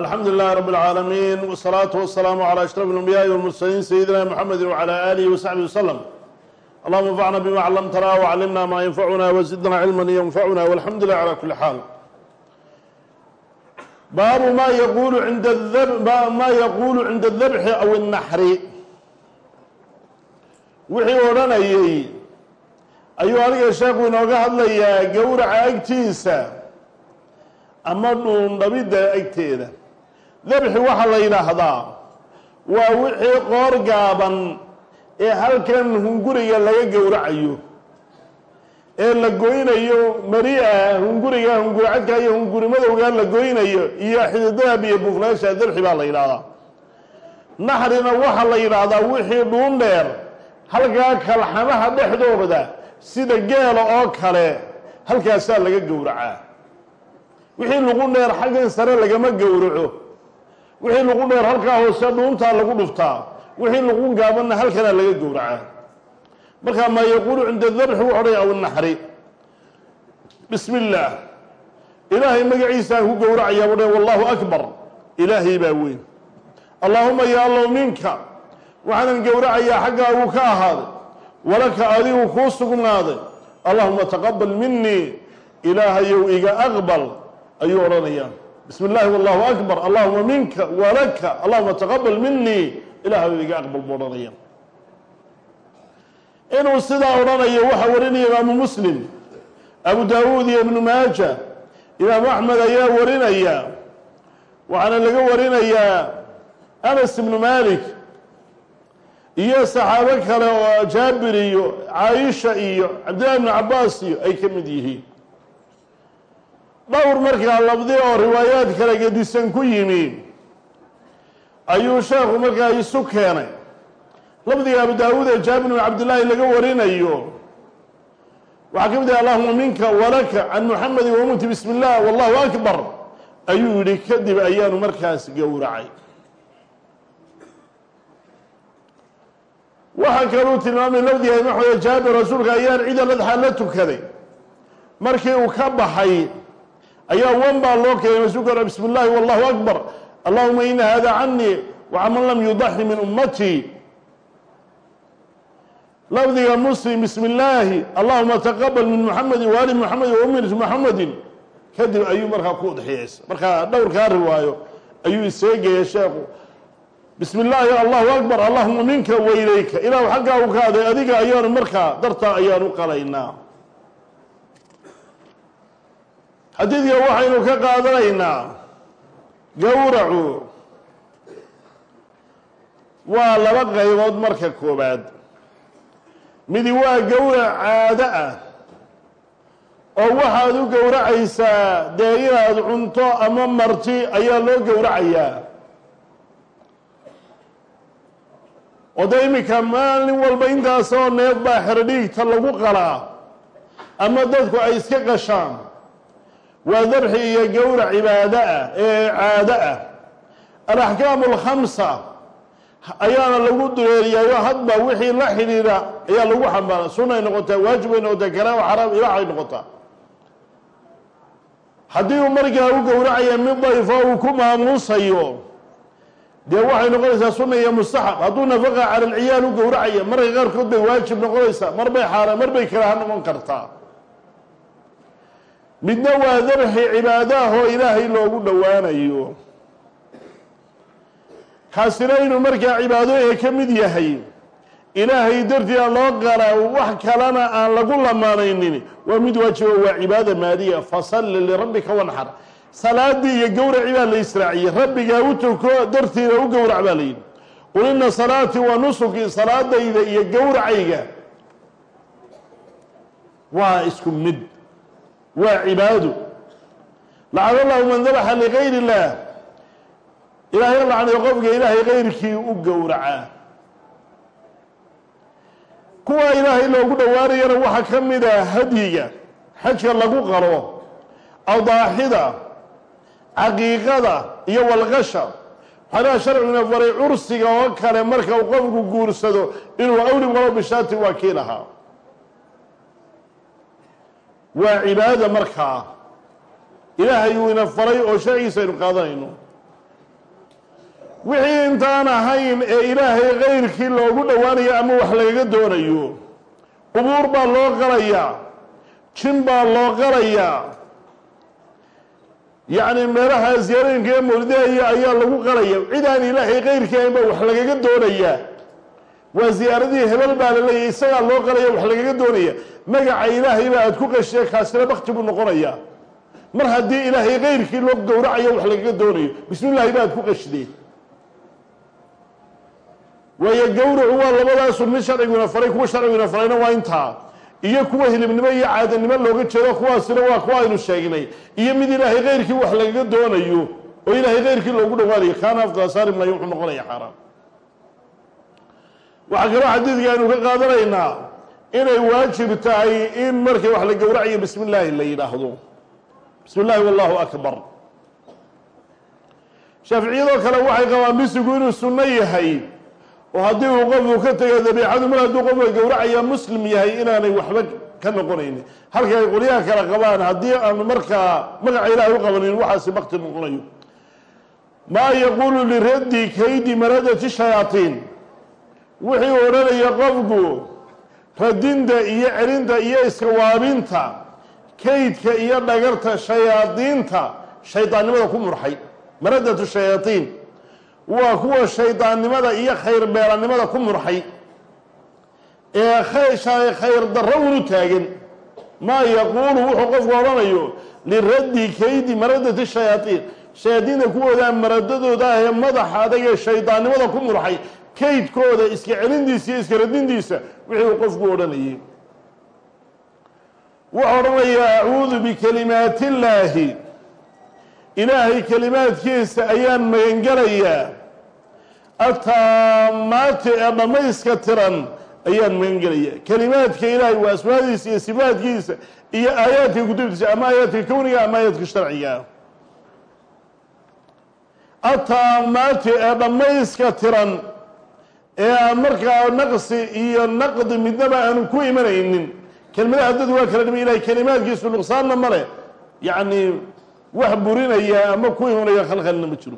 alxamdu lilahi rab اlcaalamiin wsalaatu wasalaamu calى ashraf اlanbiyaai wاlmursaliin sayidina mxamedi wclى alihi wasaxbi waslm allahuma anfacna bima clamtana wclimna ma yanfacuna wzidna cilma ynfacuna walxamdu lilah cala kuli xaal baabu ma yaqulu inda ma yaqulu cinda اdabxi aw الnaxri wixii odhanayey ayuu adiga sheekhu inooga hadlayaa gowraca agtiisa ama dhuundhabidda agteeda Dabxi waxaa la yidhaahdaa waa wixii qoor gaaban ee halkan hunguriga laga gowracayo ee la goynayo mari-a hunguriga hunguricadka iyo hunguri madowga la goynayo iyo xididahab iyo buflaasha dabxi baa la yidhahdaa naxrina waxaa la yidhaahdaa wixii dhuun dheer halkaa kalxamaha dhexdooda sida geela oo kale halkaasaa laga gowracaa. Wixii lugu dheer xaggan sare lagama gowraco wixii lugu dheer halkaa hoose dhuuntaa lagu dhuftaa. Wixii lugu gaabanna halkanaa laga gowracaa markaa maa yaquulu cinda dabxi wuxu odhay aw naxri. Bismi illaah ilaahay magaciisaan ku gowracayaa bu wallahu akbar. Ilaahay baa weyn. Allaahuma ya allow minka waxaanan gowracayaa xaggaagu ka ahaaday walaka adigu kuu sugnaaday allahuma taqabal minii ilaahayow iga aqbal ayuu odhanayaa bismi illaahi wallahu akbar. Allahuma minka walaka allahuma taqabal minii ilaahayow iga aqbal buu odhanaya inuu sidaa odhanayo waxaa warinaya imaamu muslim abu daawuud iyo ibnu maaja imaamu axmed ayaa warinaya. Waxaana laga warinayaa anas ibnu malik iyo saxaabo kale oo jaabir iyo caaisha iyo cabdillahi ibnu cabaas iyo ay ka mid yihiin dhowr markaa labdi oo riwaayaad kale gedisan ku yimi ayuu sheekhu markaa isu keenay. Lafdiga abu daawuud ee jaabir bn cabdillaahi laga warinayo waxaa ka mid ah allahuma minka walaka can muxamedi wamuti bismi illah wallahu akbar ayuu yihi kadib ayaanu markaas gowracay. Waxaa kaluu tilmaamay lafdiga imaxmeda jaabir rasuulka ayaan ciid aladxaa la tukaday. Markii uu ka baxay ayaa wan baa loo keenay masuulka bismi illaahi wallahu akbar. Allahuma ina hada canii wacaman lam yudaxi min ummatii. Lafdiga muslim bismi illaahi allahuma taqabal min muxamedi waali muxamedi wa ummati muxamedin kadib ayuu markaa ku udxiyeysa markaa dhowrkaa riwaayo ayuu iseegaya sheekhu. Bismi illaahi allahu akbar allahuma minka wayleyka ilaahu xaggaa u kaaday adiga ayaanu markaa dartaa ayaanu xadiidka waxaynu ka qaadanaynaa gowracu waa laba qaybood marka koobaad midi waa gowrac caado ah oo waxaad u gowracaysaa dee inaad cunto ama marti ayaa loo gowracayaa oo dee iminka maalin walba intaasoo neef baa xerodhiigta lagu qalaa ama dadku ay iska qashaan waa dabxi iyo gowrac cibaado ah ee caado ah. Alaxkaamu alkhamsa ayaana lagu dureeriyaayo hadba wixii la xidhiidha ayaa lagu xambaara sunay noqotaa waajib bay noqotaa karaam xaraam ibaaxay noqotaa. Haddii uu markaa u gowracaya mid dayfo uu ku maamuusayo dee waxay noqonaysaa sunna iyo mustaxab. Hadduu nafaqa cala alciyaal u gowracaya marka qaarkood bay waajib noqonaysaa mar bay bay karaaha noqon kartaa midna waa dabxi cibaadaahoo ilaahay loogu dhowaanayo. Kaasina inuu markaa cibaadooyinka ka mid yahay ilaahay dartiina loo qalaa wax kalena aan lagu lamaanaynin. Waa mid waajiba waa cibaada maadiya. Fasalli lirabbika wanxar salaadii iyo gowraci baa la israaciyey. Rabbigaa u tuko dartiina u gowrac baa la yidhi. Qul ina salaatii wa nusuki salaadayda iyo gowracayga waa isku mid waa cibaado lacana allahu man dabaxa ligayr illah ilaahay lacnayo qofka ilaahay kayrkii u gowracaa kuwa ilaahay loogu dhowaanayana waxaa ka mid ah hadyiga xajka lagu qalo adaaxida caqiiqada iyo walqasha. Waxaanaha sharciguna faray cursiga oo kale marka uu qofku guursado inuu awli qalo bishaati waa kii lahaa waa cibaada markaa ilaahay uu ina faray oo sharcigiisa aynu qaadanayno wixii intaan ahayn ee ilaahay kayrkii loogu dhowaanayo ama wax lagaga doonayo qubuur baa loo qalayaa jin baa loo qalayaa. Yacni meelaha ziyaarooyinka ee mawlidaaya ayaa lagu qalaya. Cid aan ilaahay kayrkii ahayn baa wax lagaga doonayaa waa ziyaaradii hebel baa la leeyahy isagaa loo qalaya wax lagaga doonaya. Magaca ilaahay baa aad ku qashiya kaasina bakti buu noqonayaa mar haddii ilaahay kayrkii loo gowracayo wax lagaga doonayo. Bismi llahi ba aad ku qashideen waayo gowracu waa labadaasun mid sharciguna faray kuwa sharciguna farayna waa intaa. Iyo kuwa hilibnimo iyo caadanimo looga jeedo kuwaasina waa kuwa aynu sheegnay. Iyo mid ilaahay kayrkii wax lagaga doonayo oo ilaahay kayrkii loogu dhawaanayo kaana afdala saari maayo wuxuu noqonaya xaaraan waxaa kaloo xadiidka aynu ka qaadanaynaa inay waajib tahay in markii wax la gowracayo bismi illaahi la yidhaahdo. Bismi illahi wallahu akbar. Shaaficiyadoo kale waxay qabaan bisigu inuu sunno yahay oo haddii uu qofku ka tego dabiicadu mar hadduu qofka gowracaya muslim yahay inaanay waxba ka noqonaynin. Halka ay qolyaha kale qabaan haddii aan markaa magaca ilaahay u qabanin waxaasi bakti noqonayo. Maa yaquulu liraddi wixii uu odhanaya qofku radinta iyo celinta iyo iskawaabinta kaydka iyo dhagarta shayaadiinta shaydaannimada ku murxay. Maradatu shayaatiin waa kuwa shaydaannimada iyo khayr beelannimada ku murxay. Ee khayr darro unu taagan. Maa yaquulu wuxuu qofku odhanayo liraddi kaydi maradati shayaatiin. Shayaadiinta kuwoodaa maradadooda ah ee madaxa adag ee shaydaannimada ku murxay kaydkooda iska celindiisa iyo iska radindiisa wixii uu qofku odhanayay. Wuxuu odhanayaa acuudu bikalimaati illaahi ilaahay kelimaadkiisa ayaan magangelayaa ataamaati ee dhammayska tiran ayaan magangelayaa kelimaadka ilaahay waa asmaadiisa iyo sifaadkiisa iyo aayaadka kutubtiisa ama aayaadka kowniga ama aayaadka sharciga. Ataamaati ee dhammayska tiran ee aan markaa naqsi iyo naqdi midnaba aanu ku imanaynin. Kelmadaha dad waa kala dhima ilahay kelimaadkiisu nuqsaanna ma leh. Yacni wax burinaya ama ku imanaya khalkhalina ma jiro.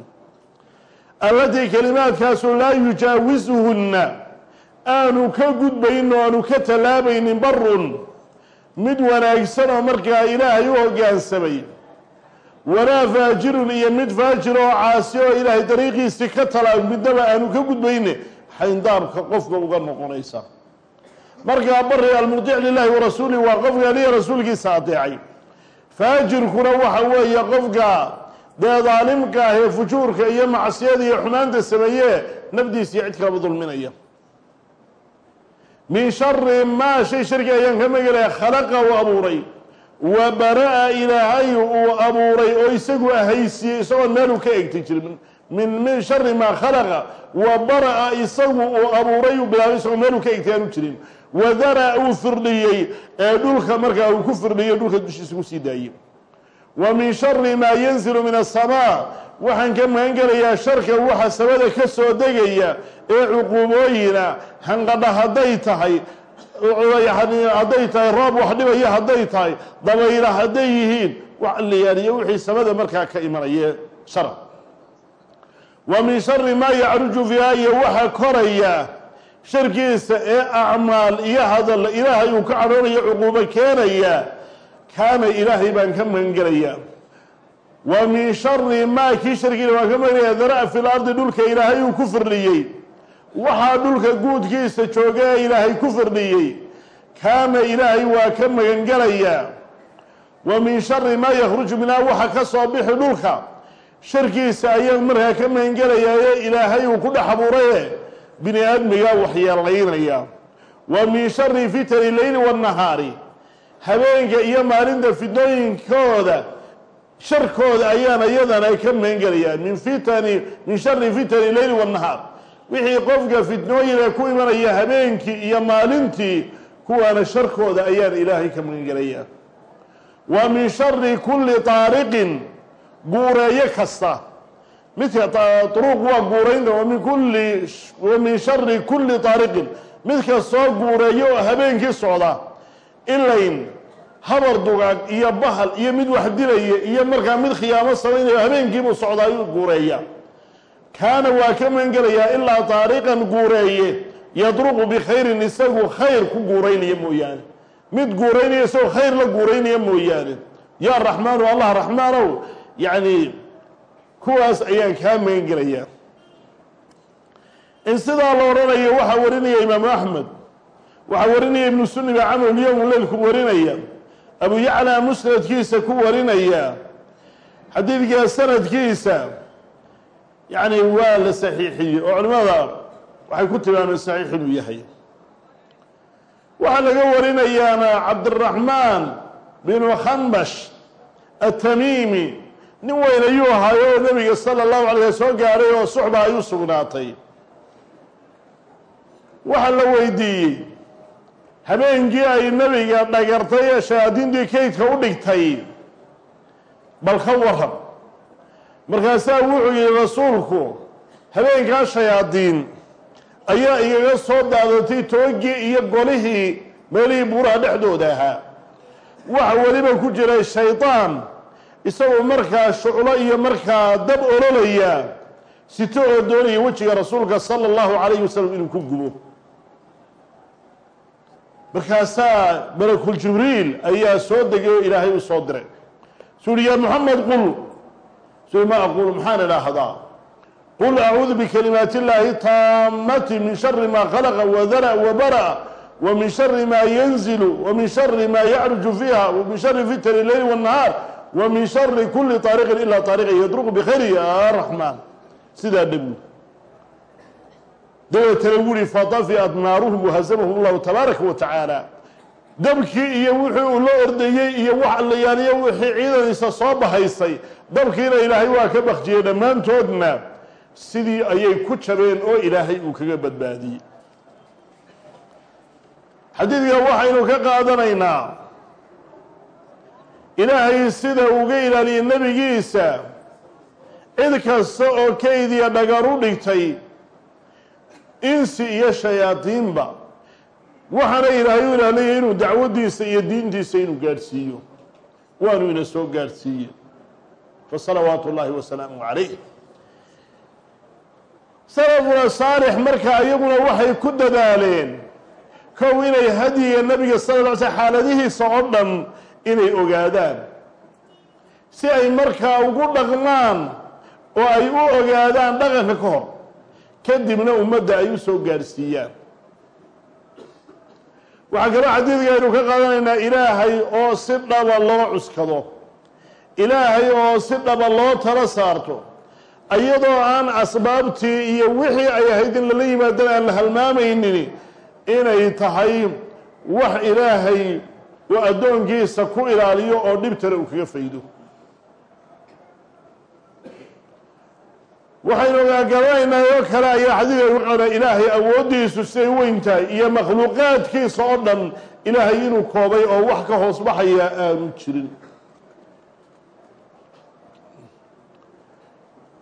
Allatii kelimaadkaasu laa yujaawisuhunna. Aanu ka gudbaynin oo aanu ka tallaabaynin barun mid wanaagsan oo markaa ilaahay u hoggaansamay walaa faajirun iyo mid faajir oo caasi oo ilaahay dariiqiisii ka talaa midnaba aanu ka gudbayne xayndaabka qofka uga noqonaysa. Markaa bari almudic lilahi warasuulih waa qofka aliya rasuulkiisa adeecay. Faajirkuna waxa weeye qofka dee daalimka ah ee fujuurka iyo macsiyada iyo xumaanta sameeye nafdiisa iyo cid kalaba dulminaya. Min shari maa shay sharki ayaan ka magelaya khalaqa uu abuuray. Wa bara-a ilaahay uu abuuray oo isagu ahaysiiyey isagoon meeluu ka egtay jirin min min shari maa khalaqa wa bara-a isagu uu abuuray uu bilaabay isagoo meeluu ka egtay aanu jirin. Wadara uu firdhiyey ee dhulka markaa uu ku firdhiyey dhulka dushiisa ku sii daayey. Wa min shari maa yanzilu min asamaa waxaan ka magan gelayaa sharka waxa samada ka soo degaya ee cuquubooyina hanqadha hadday tahay hadday tahay roob wax dhibaya hadday tahay dabayla hadday yihiin wax liyaaniyo wixii samada markaa ka imanaya shar wa min shari maa yacruju fiiha iyo waxa koraya sharkiisa ee acmaal iyo hadal ilaahay uu ka cadhoonayo cuquubo keenaya kaana ilaahay baan ka magangelayaa wa min shari maa kii sharkiina waan ka magangelaya dara fi lardi dhulka ilaahay uu ku firdhiyey waxaa dhulka guudkiisa jooga ee ilaahay ku firdhiyey kaana ilaahay waa ka magangelayaa wa min shari maa yakhruju minhaa waxa ka soo bixi dhulka sharkiisa ayaan markaa ka magangelayaa ee ilaahay uu ku dhex abuuraye bini aadmigaa waxyeelaynaya. Wa min shari fitani leyli waannahaari habeenka iyo maalinta fidnooyinkooda sharkooda ayaana iyadana ka magangelayaan min fitani min shari fitani leyli waannahaar wixii qofka fitnooyina ku imanaya habeenkii iyo maalintii kuwaana sharkooda ayaan ilaahay ka magangelayaa wa min shari kulli taariqin guureeyo kasta. Midka duruuq waa guuraynta wamin kulli wa min shari kulli taariqin. Midka soo guureeyo oo habeenkii socda ilayn habar dugaag iyo bahal iyo mid wax dilaya iyo markaa mid khiyaamo samaynayo habeenkiibuu socdaa ayuu guureeya kaana waa ka magangelayaa ilaa taariqan guureeye yadruqu bikhayrin isagu khayr ku guuraynaya mooyaane. Mid guuraynaya isagoo khayr la guuraynaya mooyaane. Yaa raxmaanu allah raxmaanow yacni kuwaas ayaan kaa magan gelayaa in sidaa la odhanayo waxaa warinaya imaamu axmed waxaa warinaya ibnu sunni baa camal yowmu leyl ku warinaya. Abu yaclaa musnadkiisa ku warinaya. Xadiidka sanadkiisa yacni waa la saxiixiyey. Oo culimada waxay ku tilmaameen saxiix inuu yahay. Waxaa laga warinayaana cabdiraxmaan binu khanbash atamiimi nin weyn ayuu ahaayo oo nebiga sala allahu alay soo gaadhay oo suxba ay u sugnaatay. Waxaa la weydiiyey habeenkii ay nebiga dhagartay ee shayaadiintii kaydka u dhigtay. Bal ka waran markaasaa wuxuu yihi rasuulku habeenkaa shayaadiin ayaa igaga soo daadatay toogii iyo golihii meelihii buuraha dhexdooda ahaa. Waxa weliba ku jiray shaydaan isagoo markaa shuclo iyo markaa dab ololaya sito oo doonaya wejiga rasuulka sala allahu calayhi wasalam inuu ku gubo. Markaasaa malakul jibriil ayaa soo degay oo ilaahay u soo diray. Suu uhi yaa moxamed qul. Sui ma aqulu maxaan idhaahdaa? Qul acuudu bikalimaati illaahi taamati min shari ma khalaqa wadara wabara wa min shari ma yanzilu wa min shari ma yacruju fiiha wa min shari fitani leyli wاnnahaar wa min shari kuli طaariqin ilaa طaariqin yadruqu bikhayri ya raxmaan sidaa dhabu dabeetana wuri fadafiat naaruhum wahazamahum allahu tabaaraka wa tacaala. Dabkii iyo wixii uu la ordayey iyo wax allayaaliyo wixii ciidaniisa soo bahaysay dabkiina ilaahay waa ka bakjiyey dhammaantoodna. Sidii ayay ku jabeen oo ilaahay uu kaga badbaadiyey. Xadiidka waxaynu ka qaadanaynaa ilaahay sida uga ilaaliyey nebigiisa cid kasta oo kaydiya dhagar u dhigtay insi iyo shayaadiinba. Waxaana ilaahay u ilaaliyay inuu dacwaddiisa iyo diintiisa inuu gaadhsiiyo. Waanu ina soo gaadhsiiye fa salawaatu ullaahi wasalaamu calayh. Salafuna saalix marka iyaguna waxay ku dadaaleen kow inay hadyiga nabiga sala ly sl xaaladihiisa oo dhan inay ogaadaan. Si ay markaa ugu dhaqmaan oo ay u ogaadaan dhaqanka ka hor kadibna ummadda ay u soo gaadhsiiyaan waxaa kaloo xadiidka aynu ka qaadanaynaa ilaahay oo si dhaba loo cuskado. Ilaahay oo si dhaba loo tala saarto. Iyadoo aan asbaabtii iyo wixii ay ahayd in lala yimaadana aan la halmaamaynin inay tahay wax ilaahay uu addoonkiisa ku ilaaliyo oo dhibtana uu kaga faydo. Waxaynu ogaagabanaynaa oo kale ayaa xadiidka ku qana ilaahay awooddiisu siday weyn tahay iyo makhluuqaadkiisa oo dhan ilaahay inuu koobay oo wax ka hoos baxaya aanu jirin.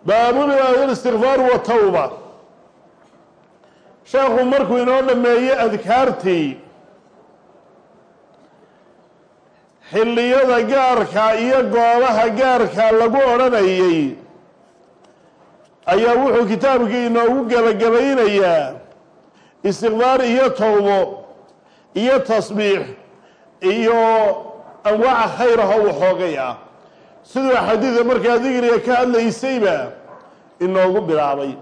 Baabul-istikfaar wa tawba. Sheekhu markuu inoo dhameeyey adkaartii xilliyada gaarka iyo goobaha gaarka lagu odhanayay ayaa wuxuu kitaabkii inoogu gebagabaynayaa istikfaar iyo towbo iyo tasbiix iyo anwaaca khayraho waxoogay ah. Siduu xadiida markaa digriga ka hadlaysayba inoogu bilaabay.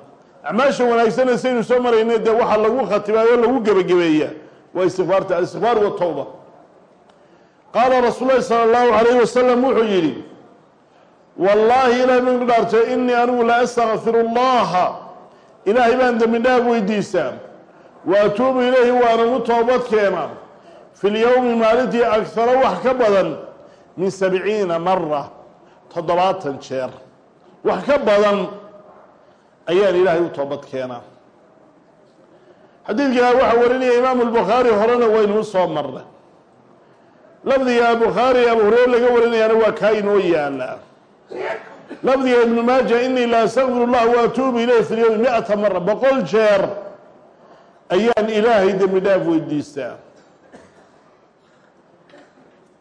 Acmaasha wanaagsanna saynu soo marayna dee waxaa lagu khatimaayoo lagu gebagabeeya waa istikfaarta alistikfaar watowba qaala rasuul lahi sala allahu alayh wasalam wuxuu yidhi wallaahi ilahay baan ku dhaartay inii anigu la astakfiru llaha. Ilaahay baan dembi dhaaf weydiisaa wa atuubu ilayhi waanan u toobad keena fi lyowmi maalintii agaro wax ka badan min sabciina mara toddobaatan jeer. Wax ka badan ayaan ilaahay u toobad keenaa xadiidkaa waxaa warinaya imaamu lbukhaari horena waynu u soo marnay lafdiga bukhaari abu hureyre laga warinayaana waa kaa inoo yaalla lafdiga ibnu maaja inii la astaqfir llah wa atuubu ilayh fi lyowmi mi-ata mara boqol jeer ayaan ilaahay dembi dhaaf weydiistaa.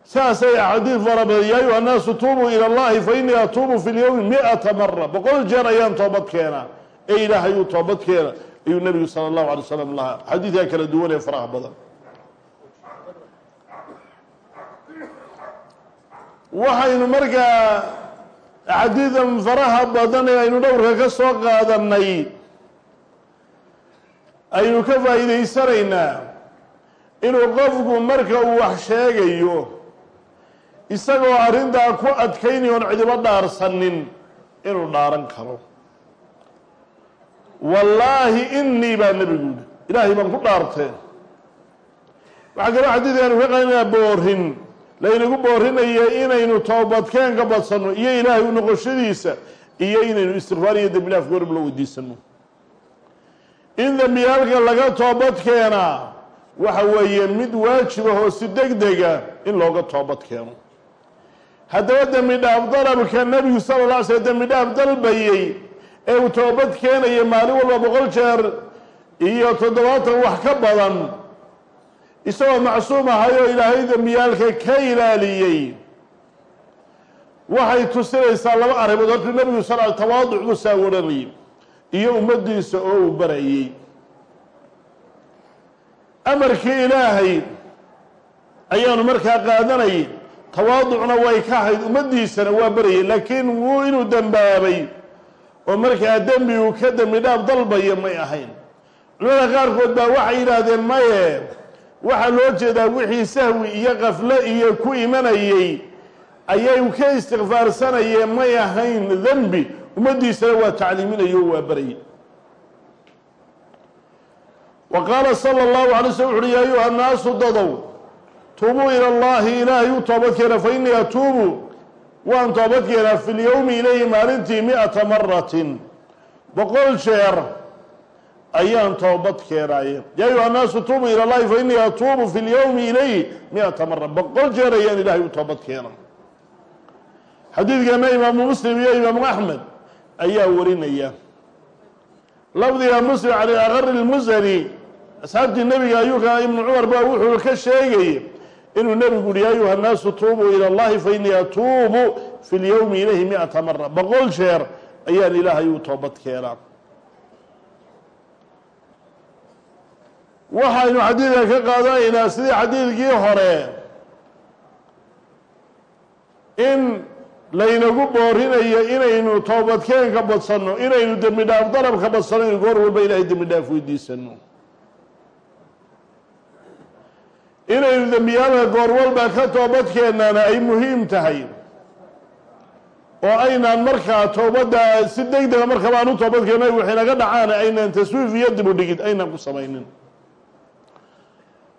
Saasay axaadiid fara badan yaa ayuha annaasu tuubuu ila allahi fa inii atuubu fi lyowmi mi-ata mara boqol jeer ayaan toobad keenaa. Ee ilaahay uu toobadkeena ayuu nebigu sala allahu alay wasalam lahaa. Xadiidkaa kala duwan ee faraha badan waxaynu markaa xadiidan faraha badan ee aynu dhowrka ka soo qaadanay aynu ka faa'iidaysanaynaa inuu qofku marka uu wax sheegayo isagoo arrintaa ku adkaynay oon cidibo dhaarsanin inuu dhaaran karo. Wallaahi inii baa nebigu yidhi ilaahay baan ku dhaarteen waxaa kaloo xadiidkaanu ka qaadanayaa boorin laynagu boorinaya inaynu toobadkeenka badsanno iyo ilaahay u noqoshadiisa iyo inaynu istikfaar iyo dembi dhaaf goorib la weydiisano in dembiyaalka laga toobad keenaa waxa weeye mid waajiba oo si deg dega in looga toobad keeno haddaba dembi dhaaf dalabka nebigu sala la alay slam dembi dhaaf dalbayey ee uu toobad keenaya maalin walba boqol jeer iyo toddobaatan wax ka badan isagoo macsuum ahay oo ilaahay dembiyaalka ka ilaaliyey. Waxay tusinaysaa laba arrimood. Horta nebigu sal tawaaduc buu saa waranayay iyo ummaddiisa oo uu barayey. Amarkii ilaahay ayaanu markaa qaadanayay tawaaducna way ka hayd ummaddiisana waa barayay laakiin wuu inuu dembaabay. Oo markaa dembi uu ka dembi dhaaf dalbaya may ahayn. Culimada qaarkood baa waxay yidhaahdeen maye waxaa loo jeedaa wixii sahwi iyo kafle iyo ku imanayey ayay ka istikfaarsanayeen may ahayn dembi ummaddiisana waa tacliiminayo o waa barayay wa qaala sala allahu alay slm wuxuuhi yaa ayuha nnaasu dadow tuubuu ila allahi ilaahay u toobadkeena fa innii atuubu. Waan toobadkeenaa fi lyowmi ilayhi maalintii mi-ata maratin jeer ayaan toobad keenaaye yaa ayuha nnaasu tuubuu ila llahi fa innii atuubu fi lyowmi ilayhi mi-ata mara boqol jeer ayaan ilaahay u toobad keena xadiidkana imaamu muslim iyo imaamu axmed ayaa warinaya. Lafdiga muslim cali aqari lmusani asxaabtii nebiga ayuuka ibnu cumar baa wuxuu ka sheegay inuu nebigu uhi ya ayuha nnaasu tuubuu ila allahi fa innii atuubu fi lyowmi ilayhi mi-ata mara boqol jeer ayaan ilaahay u toobad keenaa waxaynu xadiidka ka qaadanaynaa sidii xadiidkii hore in laynagu boorinayo inaynu toobadkeenka badsanno inaynu dembi dhaaf dalabka badsanno inu goor walba ilaahay dembi dhaaf weydiisano inaynu dembiyaalka goor walba ka toobadkeenana ay muhiim tahay oo aynaan markaa toobadda si deg dega markaba aan u toobadkeenno waxay naga dhacaan aynaan taswiif iyo dib u dhigid aynaan ku samaynin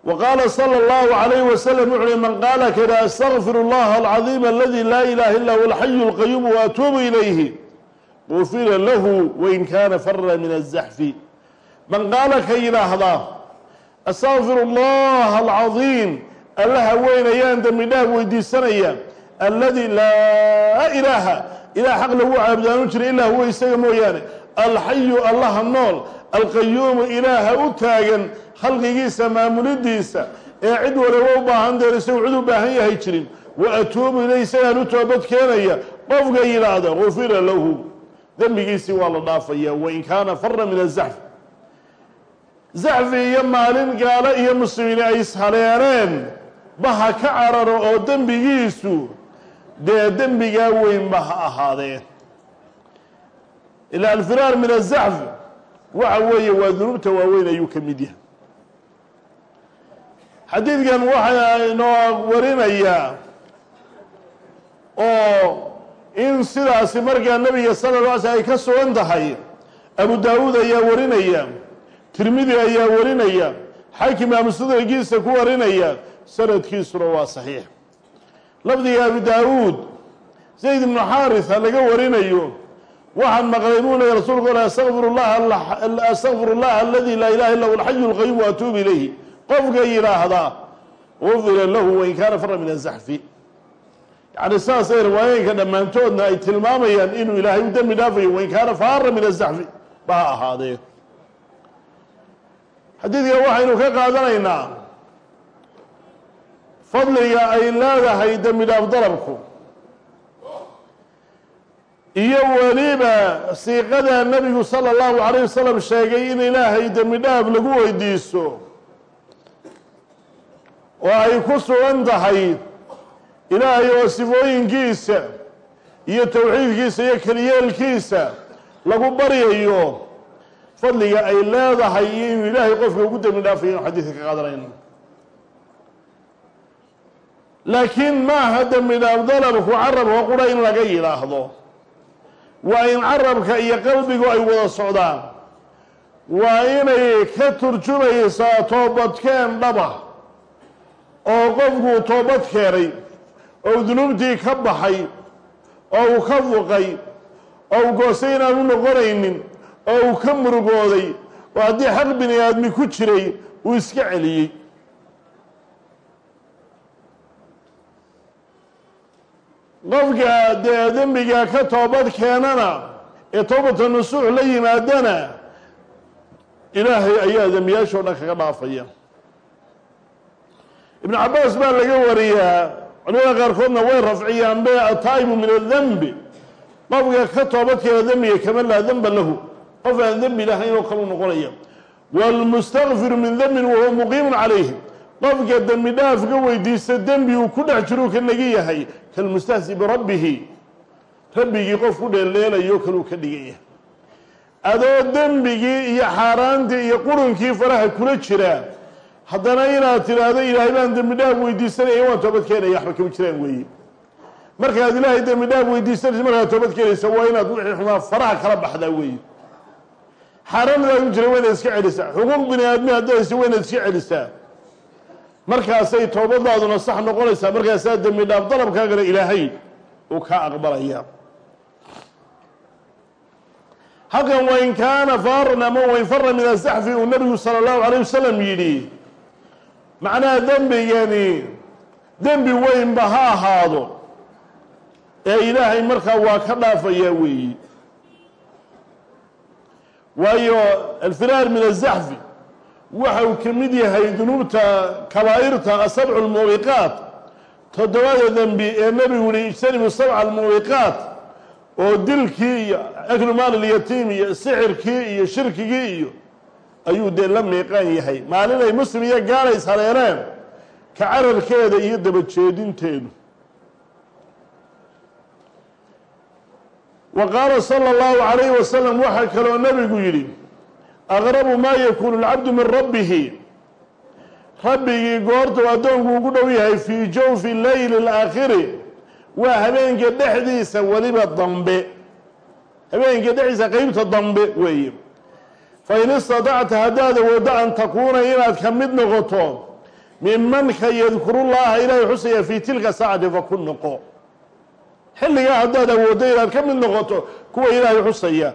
wa qaala sala allahu calayhi wasalam wuxu uhi man qaala kada astaqfir اllaha alcadiima aladi laa ilaha illa huwa alxayu اlqayuum waatuubu ilayhi gufira lahu wain kaana fara min azaxfi man qaala ka yidhaahda astaqfir اllaha alcadiim allaha weyn ayaan dembi dhaaf weydiisanaya aladi laa ilaaha ilah xaq lagu caabudaanu jira ilaa huwa isaga mooyaane alxayu allaha nool alqayuumu ilaaha u taagan khalqigiisa maamulidiisa ee cid waliba u baahan deen isagu cid u baahan yahay jirin. Wa atuubu ilay isagaan u toobad keenaya qofka yidhaahda gufira lahu. Dembigiisii waa la dhaafaya wain kaana fara min azaxf zaxfi iyo maalin gaalo iyo muslimiin ay ishaleereen baha ka cararo oo dembigiisu dee dembigaa weynba ha ahaadeen. Ila alfiraar min azaxf waxa weeye waa dunuubta waaweyn ayuu ka mid yahay. Xadiidkan waxaa inoo warinayaa oo in sidaasi markaa nabiga sala la alay slam ay ka sugan tahay abu daawuud ayaa warinaya tirmidi ayaa warinaya xaakim amusudragiisa ku warinaya sanadkiisuna waa saxiix. Lafdiga abu daawuud zayd ibnu xaarisa laga warinayo waxaan maqlay buu leey rasuulku l astaqfir llaha astaqfir اllaha aladi laa ilaha illa hu alxayu اlqayuum waatuub ilayhi. Qofka yidhaahdaa gufira lahu wain kaana fara min azaxfi yani saasay riwaayooyinka dhammaantoodna ay tilmaamayaan inuu ilaahay u dembi dhaafayo wain kaana fara min azaxfi ba ha ahaadee. Xadiidka waxaynu ka qaadanaynaa fadliga ay leedahay dembi dhaaf dalabku iyo weliba siiqada nebigu sala allahu calayh wasalam sheegay in ilaahay dembi dhaaf lagu weydiiso. Oo ay ku sugan tahay ilaahay oo sifooyinkiisa iyo towxiidkiisa iyo keliyeelkiisa lagu baryayo. Fadliga ay leedahay iyo inuu ilaahay qofka ugu dembi dhaafayo inu xadiidka ka qaadanayno laakiin maaha dembi dhaaf dalabku carabka qura in laga yidhaahdo waa in carabka iyo qalbigu ay wada socdaan. Waa inay ka turjumaysaa toobadkeen dhaba oo qofkuu toobad keenay oo dunuubtii ka baxay oo uu ka fuqay oo uu goostay inaan u noqonaynin oo uu ka murugooday oo haddii xaq bini aadmi ku jiray uu iska celiyey qofka dee dembiga ka toobad keenana ee toobata nusuux la yimaadana ilaahay ayaa dembiyaashoo dhan kaga dhaafaya. Ibnu cabaas baa laga wariyaa culimada qaarkoodna way rafciyaan be ataa'ibu min adanbi qofka ka toobad keena dembiga kama laa denba lahu. Qof aan dembi lahayn oo kalu noqonaya. Wاlmustakfiru min dembin wahuwa muqiimun calayhi. Qofka dembi dhaaf ka weydiista dembi uu ku dhex jiruu ka nagi yahay kalmustahzi birabbihi rabbigii qof ku dheeldheelayo kaluu ka dhigan yahay adoo dembigii iyo xaaraantii iyo qurunkii faraha kula jira haddana inaad tidhaahdo ilaahay baan dembi dhaaf weydiisanaya waan toobad keenaya waxba kama jiraan weeye markaad ilaahay dembi dhaaf weydiisanaysa markaad toobad keenaysa waa inaad wixii xumaa faraha kala baxdaa weeye xaaraanadaad u jira waa inaad iska celisaa. Xuquuq bini aadmi haddaysa waa iska celisaa markaasay toobadaaduna sax noqonaysaa markaasaa dembi dhaaf dalabkaagana ilaahay uu kaa aqbalaya. Halkan wain kaana faaran ama wain fara min asaxfi uu nabigu sala allahu alayh wasalam yidhi macnaha dembigani dembi weynba ha ahaado. Ee ilaahay markaa waa ka dhaafayaa weeyi. Waayo alfiraar min azaxfi waxa uu ka mid yahay dunuubta kabaa'irta asabcu almuubiqaat toddobada dembi ee nebigu yihi ijtanibu sabca almuubiqaat oo dilkii iyo aklu maal ilyatiim iyo sixirkii iyo shirkigii iyo ayuu dee la miiqaan yahay. Maalin ay muslim iyo gaala is hareereen ka cararkeeda iyo dabajeedinteedu. Wa qaala sala allahu calayhi wasalam waxaa kaloo nebigu yidhi aqrabu maa yakuunu alcabdu min rabbihi. Rabbigii goortuu addoonku ugu dhow yahay fii jawfi leyli alaakhiri waa habeenka dhexdiisa weliba dambe. Habeenka dhexdiisa qeybta dambe weeye. Fain istatacta haddaad awooddo an takuuna inaad ka mid noqoto mimanka yadkurullaha ilaahay xusaya fii tilka saacati fakun noqo. Xilligaa haddaad awooddo inaad ka mid noqoto kuwa ilaahay xusaya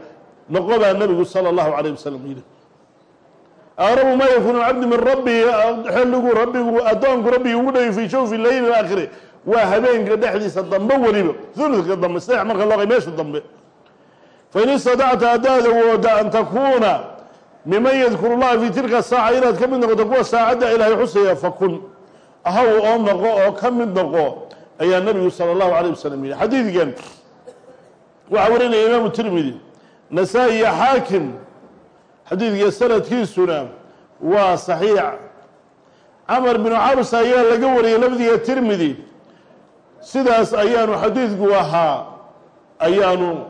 noqo baa nabigu sala allahu calayh wasalam yidhi aqrabu maa yakuunu cabdu min rabbihi xilligu rabbigu addoonku rabbigii ugu dhaway fii jawfi leyli alaakhiri. Waa habeenka dhexdiisa dambe weliba uludka dambe saddex marka loo qay meesha dambe. Fain istadacta haddaad awooda an takuuna miman yadkuru llaha fii tilka saaca inaad ka mid noqoto kuwa saacadda ilaahay xusaya fakun ahaw oo noqo oo ka mid noqo ayaa nabigu sala allahu alayh wasalam yihi xadiidkan waxaa warinaya imaamu tirmidi nasaa-i iyo xaakim xadiidka sanadkiisuna waa saxiix. Camar binu cabs ayaa laga wariyay lafdiga tirmidi. Sidaas ayaanu xadiidku ahaa ayaanu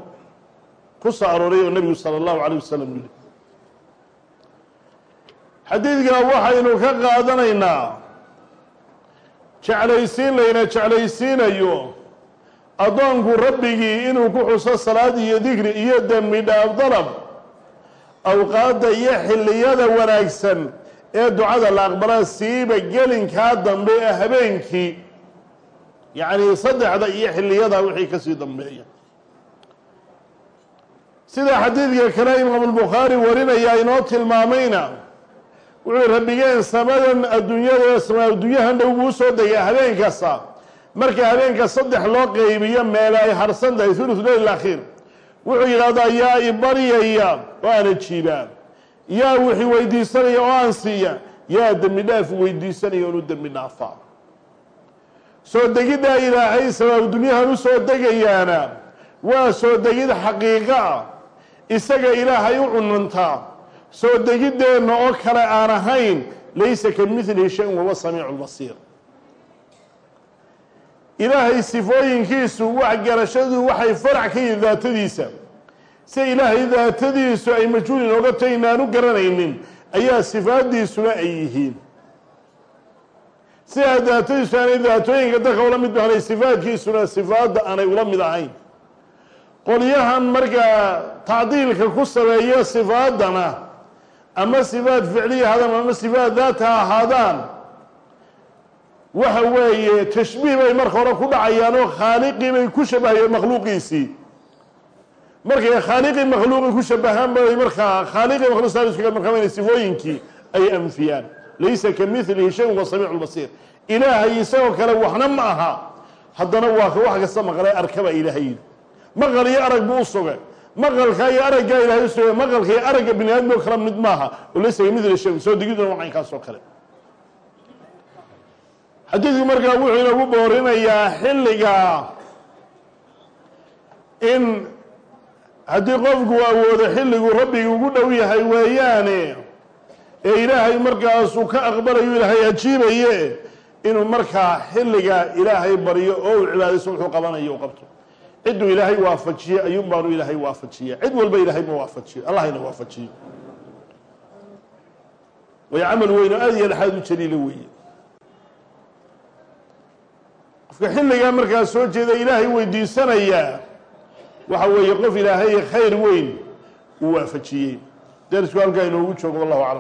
ku soo arooray oo nebigu sala allahu calayh wasalam yihi xadiidka waxaynu ka qaadanaynaa jeclaysiin layna jeclaysiinayo addoonku rabbigii inuu ku xuso salaad iyo dikri iyo dembi dhaaf dalab awqaadda iyo xilliyada wanaagsan ee ducada la aqbalaa siiba gelinkaa dambe ee habeenkii. Yacni saddexda iyo xilliyada wixii ka sii dambeeya. Sida xadiidka kale imaamulbukhaari warinaya inoo tilmaamayna wuxuu rabbigeen samadan adduunyada sama adduunyahan dhow buu u soo degaa habeen kasta marka habeenka saddex loo qeybiyo meele ay harsan tahay thuluth leyl wuxuu yidhahdaa yaa i baryaya oo aan ajiibaa yaa wixi weydiisanaya oo aan siiya. Yaa dembi dhaaf weydiisanaya oonu dembi dhaafaa. Soo degiddaa ilaahay sabaab dunyahan u soo degayaana waa soo degid xaqiiqo ah. Isaga ilaahay u cunantaa soo degiddeenna oo kale aan ahayn laysa ka midlihi shay-un wahuwa samiicu lbasiir ilaahay sifooyinkiisu wax garashadu waxay farac ka yihiin daatadiisa. Si ilaahay daatadiisu ay majhuul inooga tahay inaanu garanaynin ayaa sifaaddiisuna ay yihiin. Sidaa daatadiisu aanay daatooyinka dadka ula mid bahnay sifaadkiisuna sifaadda aanay ula mid ahayn. Qolyahan markaa tacdiilka ku sameeya sifaaddana ama sifaad ficliya hadaan ama sifaad daata ha ahaadaan waxa weeye tashbiih bay marka hore ku dhacayaan oo khaaliqii bay ku shabahayeen makhluuqiisii. Markay khaaliqii makhluuqii ku shabahaan bay markaa khaaliqii makhluuq markaa inay sifooyinkii ay anfiyaan. Laysa ka milihi shayun wa samiicu lbasiir ilaahay isagoo kale waxna ma aha. Haddana waa wax kasta maqlay arkaba ilaahay. Yidhi maqal iyo arag buu u maqalka iyo araggaa ilahay u maqalka iyo aragga bini aadmi oo kala mid maaha. Oo laysa ka mili shayun. Soo degiduna waa caynkaas oo kale xadiidku markaa wuxuu inagu boorinayaa xilliga in haddii qofku awoodo xilligu rabbiga ugu dhow yahay weeyaane ee ilaahay markaas uu ka aqbalayo ilaahay ajiibaye inuu markaa xilliga ilaahay baryo oo uu cibaadayso wuxuu qabanayo u qabto. Cidduu ilaahay waafajiye ayuun baanu ilaahay waafajiya cid walba ilaahay ma waafajiyo allahayna waafajiyo way camal weyn oo aada iyo laxaad u jaliilo weeye qofka markaa soo jeeda ilaahay weydiisanayaa. Waxa weeye qof ilaahay khayr weyn uu waafajiyey. Derisku halkaa inoogu joogo wallahu aclam